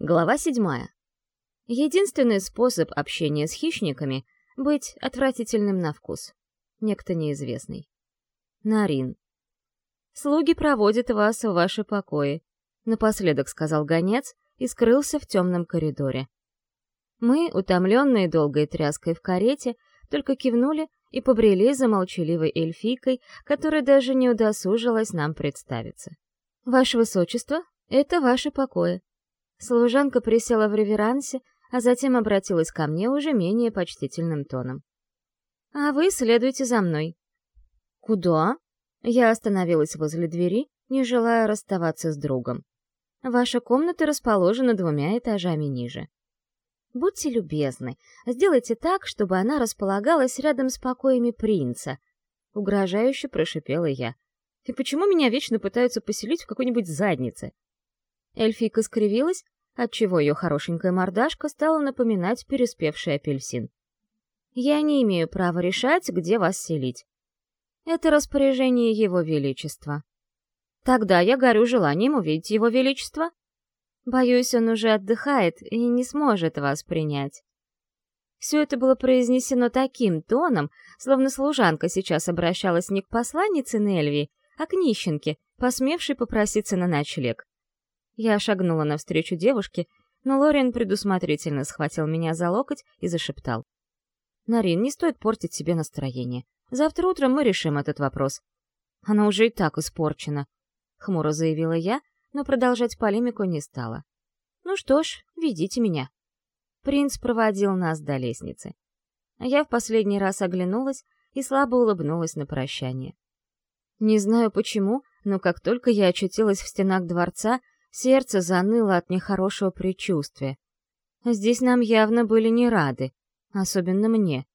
Глава седьмая. Единственный способ общения с хищниками — быть отвратительным на вкус. Некто неизвестный. Нарин. «Слуги проводят вас в ваши покои», — напоследок сказал гонец и скрылся в темном коридоре. Мы, утомленные долгой тряской в карете, только кивнули и побрели за молчаливой эльфийкой, которая даже не удосужилась нам представиться. «Ваше Высочество, это ваши покои», Служанка присела в реверансе, а затем обратилась ко мне уже менее почтительным тоном. «А вы следуйте за мной». «Куда?» Я остановилась возле двери, не желая расставаться с другом. «Ваша комната расположена двумя этажами ниже. Будьте любезны, сделайте так, чтобы она располагалась рядом с покоями принца», — угрожающе прошипела я. «И почему меня вечно пытаются поселить в какой-нибудь заднице?» Эльфийка скривилась, отчего ее хорошенькая мордашка стала напоминать переспевший апельсин. «Я не имею права решать, где вас селить. Это распоряжение Его Величества. Тогда я горю желанием увидеть Его Величество. Боюсь, он уже отдыхает и не сможет вас принять». Все это было произнесено таким тоном, словно служанка сейчас обращалась не к посланнице Нельви, а к нищенке, посмевшей попроситься на ночлег. Я шагнула навстречу девушке, но Лориан предусмотрительно схватил меня за локоть и зашептал. «Нарин, не стоит портить себе настроение. Завтра утром мы решим этот вопрос. Оно уже и так испорчено», — хмуро заявила я, но продолжать полемику не стала. «Ну что ж, ведите меня». Принц проводил нас до лестницы. Я в последний раз оглянулась и слабо улыбнулась на прощание. Не знаю почему, но как только я очутилась в стенах дворца, Сердце заныло от нехорошего предчувствия. Здесь нам явно были не рады, особенно мне.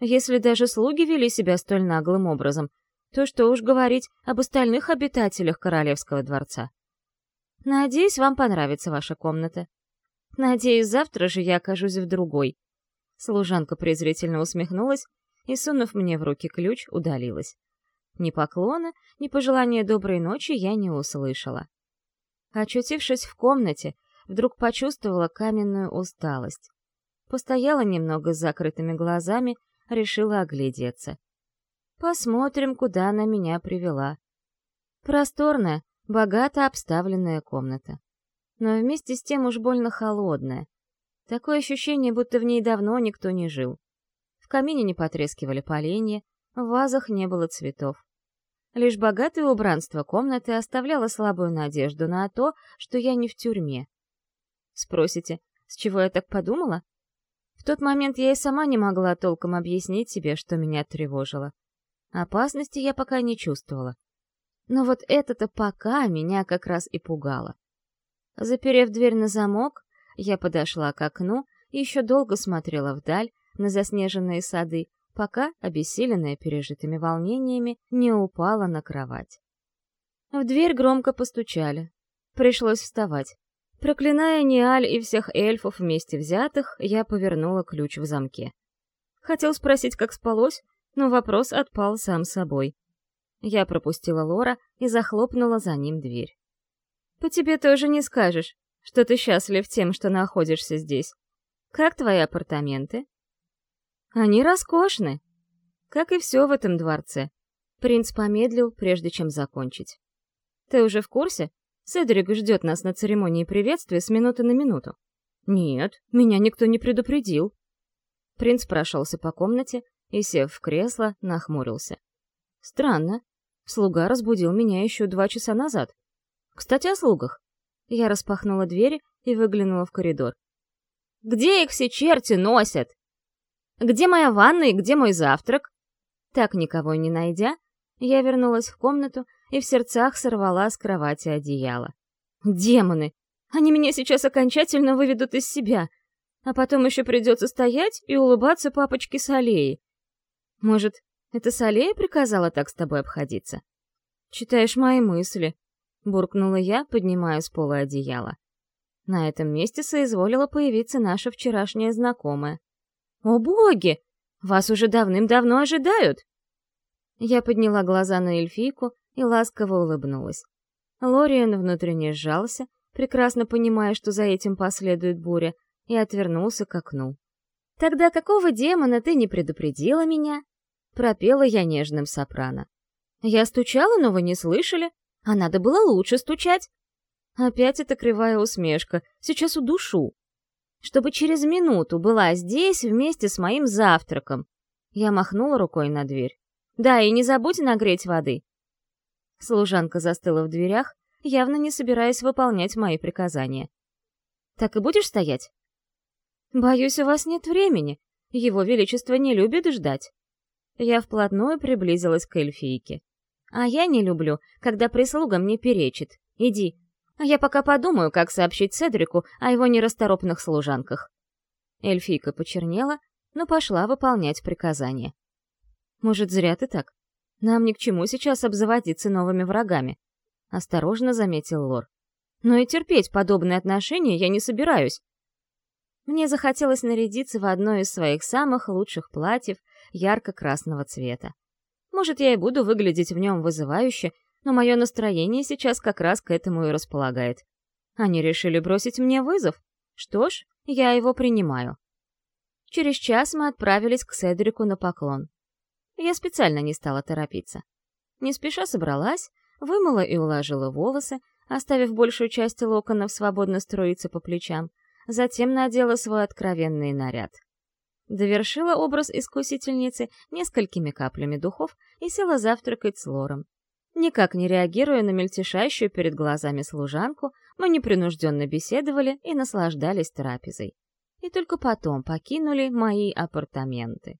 Если даже слуги вели себя столь наглым образом, то что уж говорить об остальных обитателях королевского дворца. Надеюсь, вам понравится ваша комната. Надеюсь, завтра же я окажусь в другой. Служанка презрительно усмехнулась и, сунув мне в руки ключ, удалилась. Ни поклона, ни пожелания доброй ночи я не услышала. Очутившись в комнате, вдруг почувствовала каменную усталость. Постояла немного с закрытыми глазами, решила оглядеться. Посмотрим, куда она меня привела. Просторная, богато обставленная комната. Но вместе с тем уж больно холодная. Такое ощущение, будто в ней давно никто не жил. В камине не потрескивали поленья, в вазах не было цветов. Лишь богатое убранство комнаты оставляло слабую надежду на то, что я не в тюрьме. Спросите, с чего я так подумала? В тот момент я и сама не могла толком объяснить себе, что меня тревожило. Опасности я пока не чувствовала. Но вот это-то пока меня как раз и пугало. Заперев дверь на замок, я подошла к окну и еще долго смотрела вдаль, на заснеженные сады, пока, обессиленная пережитыми волнениями, не упала на кровать. В дверь громко постучали. Пришлось вставать. Проклиная Ниаль и всех эльфов вместе взятых, я повернула ключ в замке. Хотел спросить, как спалось, но вопрос отпал сам собой. Я пропустила Лора и захлопнула за ним дверь. «По тебе тоже не скажешь, что ты счастлив тем, что находишься здесь. Как твои апартаменты?» Они роскошны, как и все в этом дворце. Принц помедлил, прежде чем закончить. Ты уже в курсе? Седрик ждет нас на церемонии приветствия с минуты на минуту. Нет, меня никто не предупредил. Принц прошелся по комнате и, сев в кресло, нахмурился. Странно. Слуга разбудил меня еще два часа назад. Кстати, о слугах. Я распахнула двери и выглянула в коридор. «Где их все черти носят?» Где моя ванна и где мой завтрак?» Так никого не найдя, я вернулась в комнату и в сердцах сорвала с кровати одеяло. «Демоны! Они меня сейчас окончательно выведут из себя, а потом еще придется стоять и улыбаться папочке Салеи. Может, это Салея приказала так с тобой обходиться?» «Читаешь мои мысли», — буркнула я, поднимая с пола одеяло. На этом месте соизволила появиться наша вчерашняя знакомая. «О боги! Вас уже давным-давно ожидают!» Я подняла глаза на эльфийку и ласково улыбнулась. Лориан внутренне сжался, прекрасно понимая, что за этим последует буря, и отвернулся к окну. «Тогда какого демона ты не предупредила меня?» Пропела я нежным сопрано. Я стучала, но вы не слышали. А надо было лучше стучать. Опять эта кривая усмешка. Сейчас удушу. Чтобы через минуту была здесь вместе с моим завтраком. Я махнула рукой на дверь. Да, и не забудь нагреть воды. Служанка застыла в дверях, явно не собираясь выполнять мои приказания. Так и будешь стоять? Боюсь, у вас нет времени. Его Величество не любит ждать. Я вплотную приблизилась к эльфийке. А я не люблю, когда прислуга мне перечит. Иди. Я пока подумаю, как сообщить Седрику о его нерасторопных служанках. Эльфийка почернела, но пошла выполнять приказание. Может, зря ты так? Нам ни к чему сейчас обзаводиться новыми врагами. Осторожно заметил Лор. Но и терпеть подобные отношения я не собираюсь. Мне захотелось нарядиться в одно из своих самых лучших платьев ярко-красного цвета. Может, я и буду выглядеть в нем вызывающе, но мое настроение сейчас как раз к этому и располагает. Они решили бросить мне вызов. Что ж, я его принимаю. Через час мы отправились к Седрику на поклон. Я специально не стала торопиться. Не спеша собралась, вымыла и уложила волосы, оставив большую часть локонов свободно строиться по плечам, затем надела свой откровенный наряд. Довершила образ искусительницы несколькими каплями духов и села завтракать с Лором. Никак не реагируя на мельтешащую перед глазами служанку, мы непринужденно беседовали и наслаждались трапезой. И только потом покинули мои апартаменты.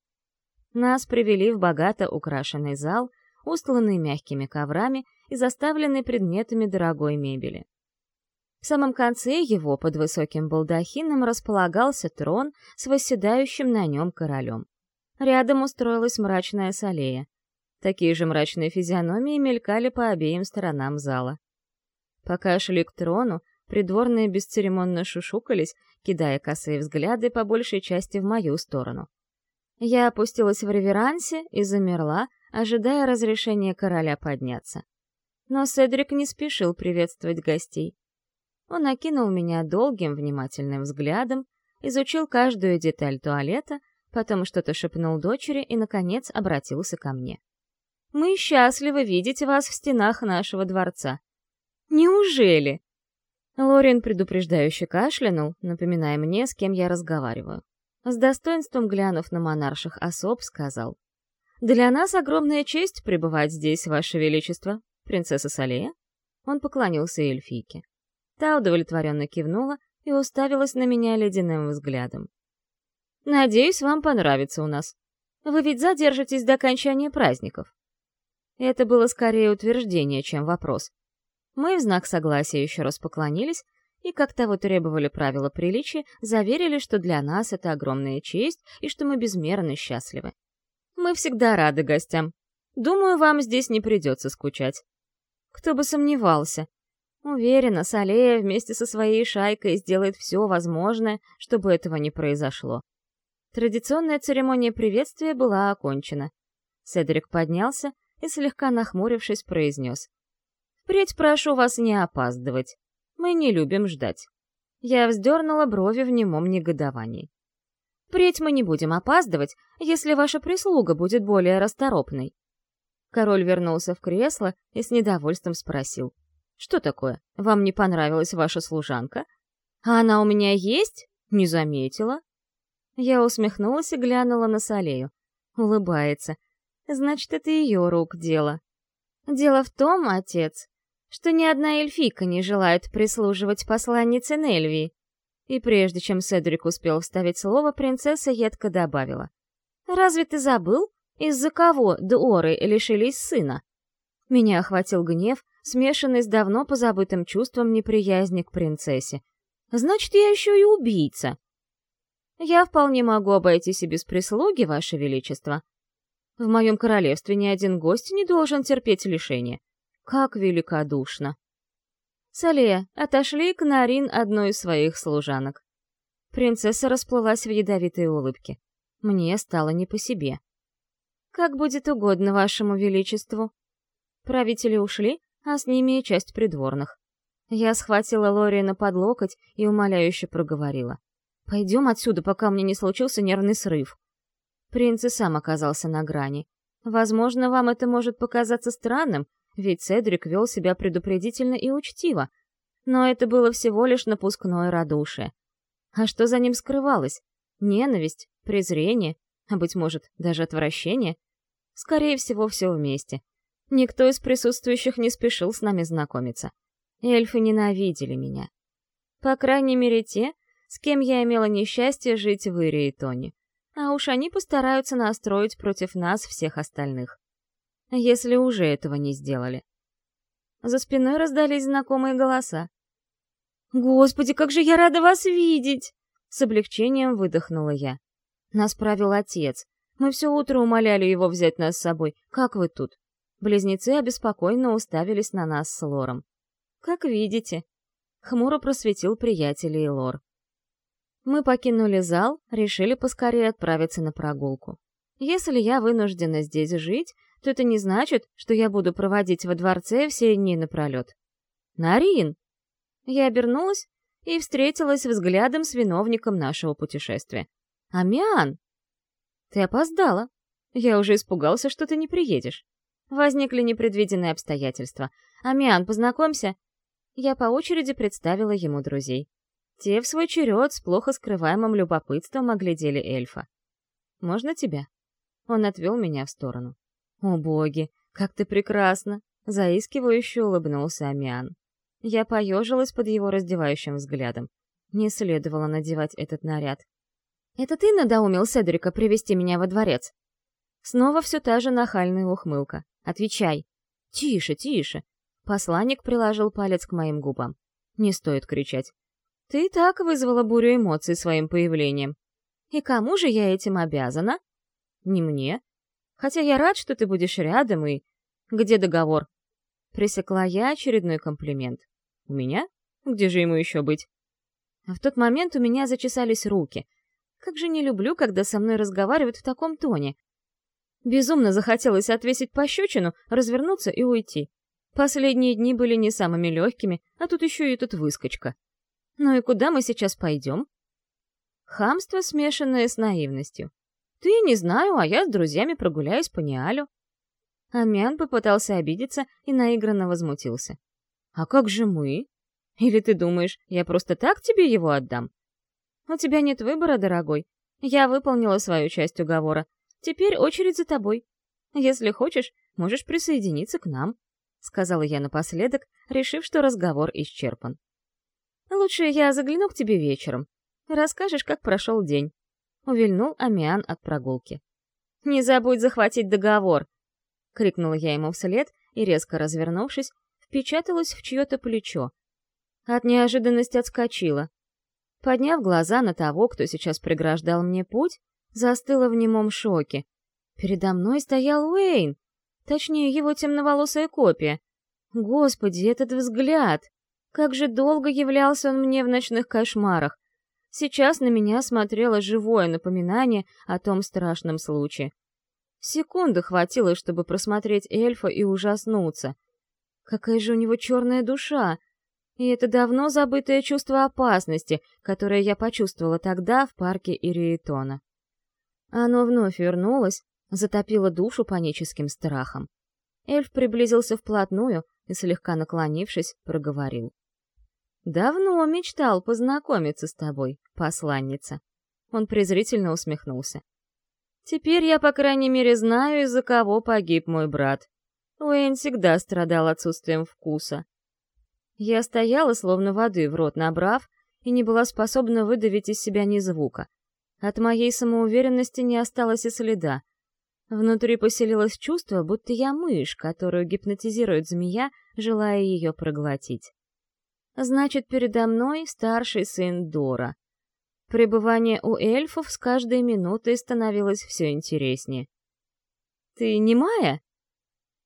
Нас привели в богато украшенный зал, устланный мягкими коврами и заставленный предметами дорогой мебели. В самом конце его, под высоким балдахином, располагался трон с восседающим на нем королем. Рядом устроилась мрачная салея. Такие же мрачные физиономии мелькали по обеим сторонам зала. Пока шли к трону, придворные бесцеремонно шушукались, кидая косые взгляды по большей части в мою сторону. Я опустилась в реверансе и замерла, ожидая разрешения короля подняться. Но Седрик не спешил приветствовать гостей. Он окинул меня долгим, внимательным взглядом, изучил каждую деталь туалета, потом что-то шепнул дочери и, наконец, обратился ко мне. «Мы счастливы видеть вас в стенах нашего дворца». «Неужели?» Лорин предупреждающе кашлянул, напоминая мне, с кем я разговариваю. С достоинством глянув на монарших особ, сказал. «Для нас огромная честь пребывать здесь, Ваше Величество, принцесса Салея». Он поклонился эльфийке. Та удовлетворенно кивнула и уставилась на меня ледяным взглядом. «Надеюсь, вам понравится у нас. Вы ведь задержитесь до окончания праздников». Это было скорее утверждение, чем вопрос. Мы в знак согласия еще раз поклонились и, как того требовали правила приличия, заверили, что для нас это огромная честь и что мы безмерно счастливы. Мы всегда рады гостям. Думаю, вам здесь не придется скучать. Кто бы сомневался, Уверена, Салея вместе со своей шайкой сделает все возможное, чтобы этого не произошло. Традиционная церемония приветствия была окончена. Седрик поднялся и, слегка нахмурившись, произнес. «Впредь прошу вас не опаздывать. Мы не любим ждать». Я вздернула брови в немом негодовании. «Впредь мы не будем опаздывать, если ваша прислуга будет более расторопной». Король вернулся в кресло и с недовольством спросил. Что такое? Вам не понравилась ваша служанка? А она у меня есть? Не заметила. Я усмехнулась и глянула на Салею. Улыбается. Значит, это ее рук дело. Дело в том, отец, что ни одна эльфийка не желает прислуживать посланнице Нельвии. И прежде чем Седрик успел вставить слово, принцесса едко добавила. «Разве ты забыл, из-за кого Дуоры лишились сына?» Меня охватил гнев, смешанный с давно позабытым чувством неприязни к принцессе. Значит, я еще и убийца. Я вполне могу обойтись и без прислуги, Ваше Величество. В моем королевстве ни один гость не должен терпеть лишения. Как великодушно. Салея, отошли к Нарин одной из своих служанок. Принцесса расплылась в ядовитой улыбке. Мне стало не по себе. «Как будет угодно вашему величеству». Правители ушли, а с ними и часть придворных. Я схватила Лорина под локоть и умоляюще проговорила. «Пойдем отсюда, пока меня не случился нервный срыв». Принц и сам оказался на грани. Возможно, вам это может показаться странным, ведь Седрик вел себя предупредительно и учтиво. Но это было всего лишь напускное радушие. А что за ним скрывалось? Ненависть, презрение, а, быть может, даже отвращение? Скорее всего, все вместе. Никто из присутствующих не спешил с нами знакомиться. Эльфы ненавидели меня. По крайней мере, те, с кем я имела несчастье жить в Ире и Тоне. А уж они постараются настроить против нас всех остальных. Если уже этого не сделали. За спиной раздались знакомые голоса. «Господи, как же я рада вас видеть!» С облегчением выдохнула я. Нас правил отец. Мы все утро умоляли его взять нас с собой. Как вы тут? Близнецы обеспокоенно уставились на нас с Лором. «Как видите», — хмуро просветил приятелей Лор. Мы покинули зал, решили поскорее отправиться на прогулку. Если я вынуждена здесь жить, то это не значит, что я буду проводить во дворце все дни напролет. «Нарин!» Я обернулась и встретилась взглядом с виновником нашего путешествия. «Амиан!» «Ты опоздала. Я уже испугался, что ты не приедешь. Возникли непредвиденные обстоятельства. Амиан, познакомься!» Я по очереди представила ему друзей. Те в свой черед с плохо скрываемым любопытством оглядели эльфа. «Можно тебя?» Он отвел меня в сторону. «О боги, как ты прекрасна!» Заискивающе улыбнулся Амиан. Я поежилась под его раздевающим взглядом. Не следовало надевать этот наряд. «Это ты надоумил Седрика привести меня во дворец?» Снова все та же нахальная ухмылка. «Отвечай!» «Тише, тише!» Посланник приложил палец к моим губам. «Не стоит кричать. Ты так вызвала бурю эмоций своим появлением. И кому же я этим обязана? Не мне. Хотя я рад, что ты будешь рядом и... Где договор? Пресекла я очередной комплимент. У меня? Где же ему еще быть? В тот момент у меня зачесались руки. Как же не люблю, когда со мной разговаривают в таком тоне. Безумно захотелось отвесить пощечину, развернуться и уйти. Последние дни были не самыми легкими, а тут еще и этот выскочка. Ну и куда мы сейчас пойдем? Хамство, смешанное с наивностью. Ты не знаю, а я с друзьями прогуляюсь по Ниалю. Амян попытался обидеться и наигранно возмутился. А как же мы? Или ты думаешь, я просто так тебе его отдам? У тебя нет выбора, дорогой. Я выполнила свою часть уговора. Теперь очередь за тобой. Если хочешь, можешь присоединиться к нам, — сказала я напоследок, решив, что разговор исчерпан. Лучше я загляну к тебе вечером. Расскажешь, как прошел день. Увильнул Амиан от прогулки. «Не забудь захватить договор!» — крикнула я ему вслед и, резко развернувшись, впечаталась в чье-то плечо. От неожиданности отскочила. Подняв глаза на того, кто сейчас преграждал мне путь, застыла в немом шоке. Передо мной стоял Уэйн, точнее, его темноволосая копия. Господи, этот взгляд! Как же долго являлся он мне в ночных кошмарах. Сейчас на меня смотрело живое напоминание о том страшном случае. Секунды хватило, чтобы просмотреть эльфа и ужаснуться. Какая же у него черная душа! И это давно забытое чувство опасности, которое я почувствовала тогда в парке Ириэтона. Оно вновь вернулось, затопило душу паническим страхом. Эльф приблизился вплотную и, слегка наклонившись, проговорил. «Давно мечтал познакомиться с тобой, посланница». Он презрительно усмехнулся. «Теперь я, по крайней мере, знаю, из-за кого погиб мой брат. Уэйн всегда страдал отсутствием вкуса. Я стояла, словно воды в рот набрав, и не была способна выдавить из себя ни звука. От моей самоуверенности не осталось и следа. Внутри поселилось чувство, будто я мышь, которую гипнотизирует змея, желая ее проглотить. Значит, передо мной старший сын Дора. Пребывание у эльфов с каждой минутой становилось все интереснее. «Ты не Майя?»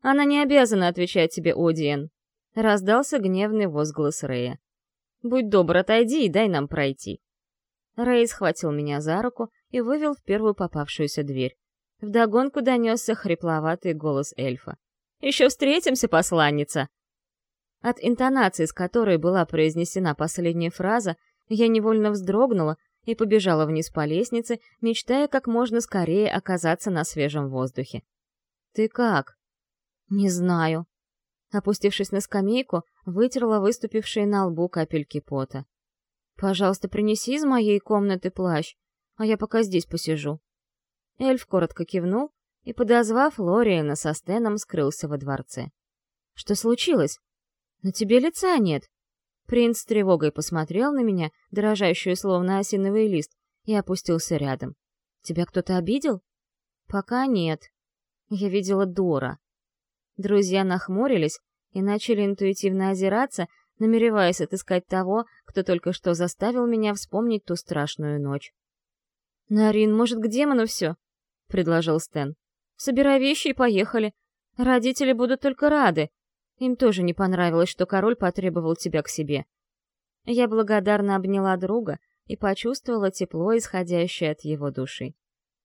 «Она не обязана отвечать тебе, Одиен», — раздался гневный возглас Рэя. «Будь добр, отойди и дай нам пройти». Рэй схватил меня за руку и вывел в первую попавшуюся дверь. Вдогонку донесся хрипловатый голос эльфа. «Еще встретимся, посланница!» От интонации, с которой была произнесена последняя фраза, я невольно вздрогнула и побежала вниз по лестнице, мечтая как можно скорее оказаться на свежем воздухе. «Ты как?» «Не знаю». Опустившись на скамейку, вытерла выступившие на лбу капельки пота. «Пожалуйста, принеси из моей комнаты плащ, а я пока здесь посижу». Эльф коротко кивнул и, подозвав Лориена со Стеном, скрылся во дворце. «Что случилось? На тебе лица нет». Принц с тревогой посмотрел на меня, дрожащую словно осиновый лист, и опустился рядом. «Тебя кто-то обидел?» «Пока нет. Я видела Дора». Друзья нахмурились и начали интуитивно озираться, намереваясь отыскать того, кто только что заставил меня вспомнить ту страшную ночь. «Нарин, может, к демону все?» — предложил Стэн. «Собирай вещи и поехали. Родители будут только рады. Им тоже не понравилось, что король потребовал тебя к себе». Я благодарно обняла друга и почувствовала тепло, исходящее от его души.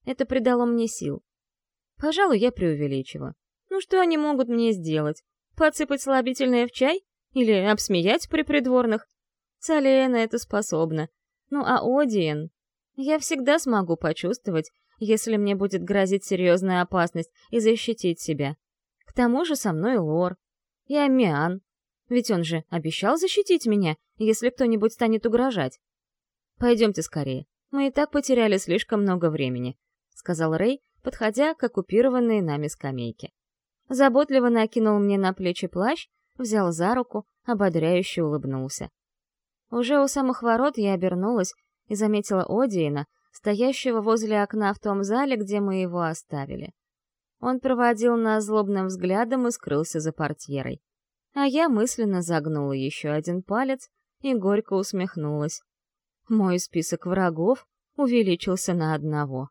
Это придало мне сил. Пожалуй, я преувеличила. Ну что они могут мне сделать? Подсыпать слабительное в чай? Или обсмеять при придворных? Салена это способна. Ну а Одиен... Я всегда смогу почувствовать, если мне будет грозить серьезная опасность, и защитить себя. К тому же со мной Лор. И Амиан. Ведь он же обещал защитить меня, если кто-нибудь станет угрожать. «Пойдемте скорее. Мы и так потеряли слишком много времени», — сказал Рэй, подходя к оккупированной нами скамейке. Заботливо накинул мне на плечи плащ, взял за руку, ободряюще улыбнулся. Уже у самых ворот я обернулась и заметила Одиена, стоящего возле окна в том зале, где мы его оставили. Он проводил нас злобным взглядом и скрылся за портьерой. А я мысленно загнула еще один палец и горько усмехнулась. Мой список врагов увеличился на одного.